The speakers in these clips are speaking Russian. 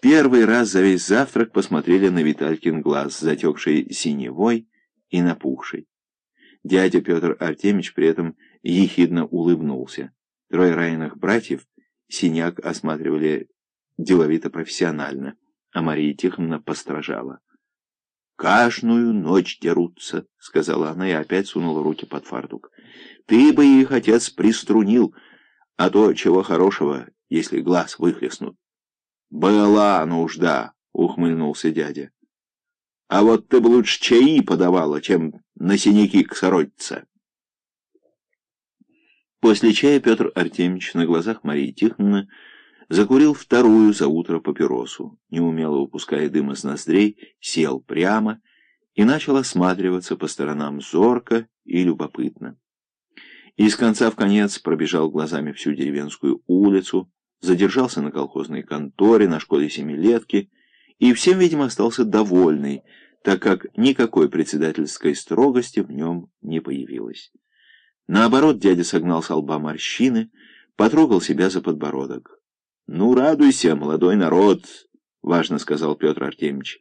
Первый раз за весь завтрак посмотрели на Виталькин глаз, затекший синевой и напухший. Дядя Петр Артемич при этом ехидно улыбнулся. Трое раненых братьев синяк осматривали деловито профессионально, а Мария Тихоновна постражала. «Каждую ночь дерутся», — сказала она и опять сунула руки под фартук. «Ты бы их, отец, приструнил, а то чего хорошего, если глаз выхлестнут». «Была нужда», — ухмыльнулся дядя. «А вот ты бы лучше чаи подавала, чем на синяки ксородиться». После чая Петр Артемьевич на глазах Марии Тихоновны закурил вторую за утро папиросу, неумело выпуская дым из ноздрей, сел прямо и начал осматриваться по сторонам зорко и любопытно. Из конца в конец пробежал глазами всю деревенскую улицу, задержался на колхозной конторе, на школе семилетки и всем, видимо, остался довольный, так как никакой председательской строгости в нем не появилось. Наоборот, дядя согнал с лба морщины, потрогал себя за подбородок. «Ну, радуйся, молодой народ», — важно сказал Петр Артемьевич.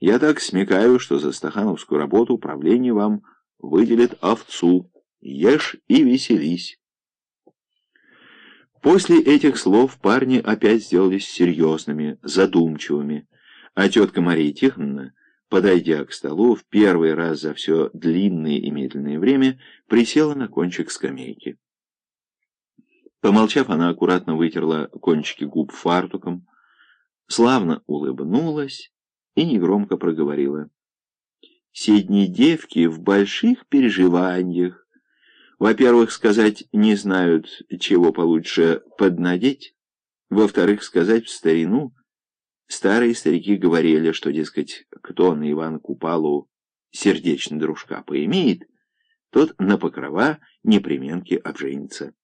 «Я так смекаю, что за стахановскую работу управление вам выделит овцу. Ешь и веселись». После этих слов парни опять сделались серьезными, задумчивыми, а тетка Мария Тихоновна, подойдя к столу, в первый раз за все длинное и медленное время присела на кончик скамейки. Помолчав, она аккуратно вытерла кончики губ фартуком, славно улыбнулась и негромко проговорила. «Седни девки в больших переживаниях. Во-первых, сказать не знают, чего получше поднадеть. Во-вторых, сказать в старину. Старые старики говорили, что, дескать, кто на Ивана Купалу сердечно дружка поимеет, тот на покрова непременки обженится.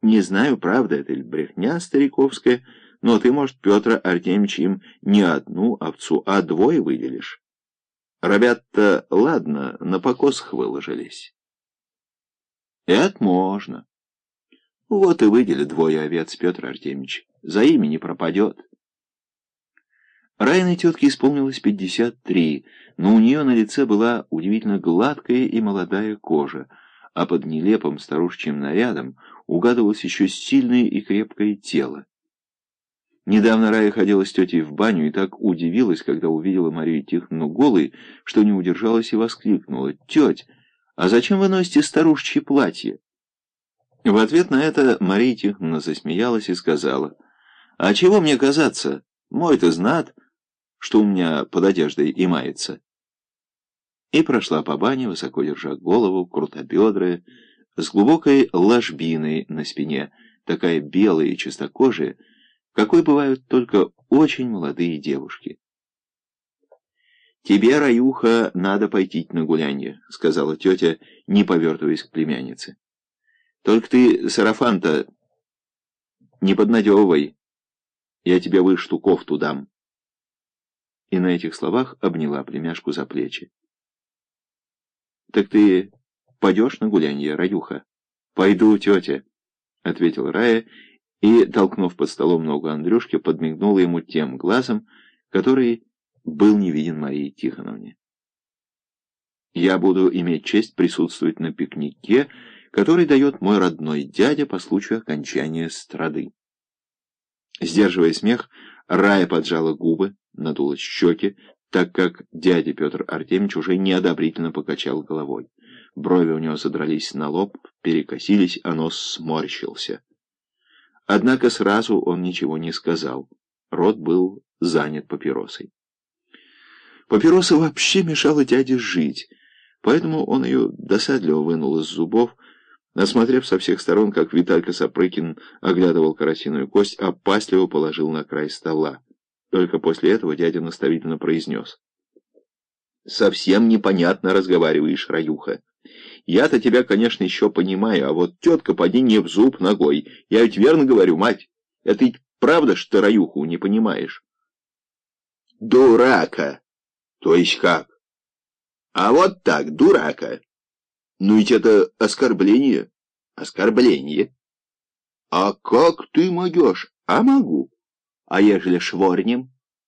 Не знаю, правда это ли брехня стариковская, но ты, может, Петра Артемьевич им не одну овцу, а двое выделишь. Ребята, ладно, на покосах выложились. Это можно. Вот и выдели двое овец, Петр Артемьевич. За ими не пропадет. Райной тетке исполнилось пятьдесят три, но у нее на лице была удивительно гладкая и молодая кожа, а под нелепым старушечьим нарядом угадывалось еще сильное и крепкое тело. Недавно Рая ходила с тетей в баню и так удивилась, когда увидела Марию Тихоновну голой, что не удержалась и воскликнула. «Теть, а зачем вы носите старушечье платье?» В ответ на это Мария Тихоновна засмеялась и сказала. «А чего мне казаться? Мой-то знат, что у меня под одеждой и мается» и прошла по бане, высоко держа голову, крутобедрая, с глубокой ложбиной на спине, такая белая и чистокожая, какой бывают только очень молодые девушки. «Тебе, Раюха, надо пойти на гулянье», — сказала тетя, не повертываясь к племяннице. «Только ты сарафан-то не поднадевывай, я тебе вышту кофту дам». И на этих словах обняла племяшку за плечи. «Так ты пойдешь на гулянье, Раюха?» «Пойду, тетя», — ответил Рая, и, толкнув под столом ногу Андрюшки, подмигнула ему тем глазом, который был не виден Марии Тихоновне. «Я буду иметь честь присутствовать на пикнике, который дает мой родной дядя по случаю окончания страды». Сдерживая смех, Рая поджала губы, надула щеки, так как дядя Петр Артемьевич уже неодобрительно покачал головой. Брови у него задрались на лоб, перекосились, а нос сморщился. Однако сразу он ничего не сказал. Рот был занят папиросой. Папироса вообще мешала дяде жить, поэтому он ее досадливо вынул из зубов, Насмотрев со всех сторон, как Виталька Сапрыкин оглядывал карасиную кость, опасливо положил на край стола. Только после этого дядя наставительно произнес. «Совсем непонятно разговариваешь, Раюха. Я-то тебя, конечно, еще понимаю, а вот тетка поди не в зуб ногой. Я ведь верно говорю, мать. Это ведь правда, что ты Раюху не понимаешь?» «Дурака! То есть как?» «А вот так, дурака. Ну ведь это оскорбление». «Оскорбление?» «А как ты могешь?» «А могу». А ежели шворнем?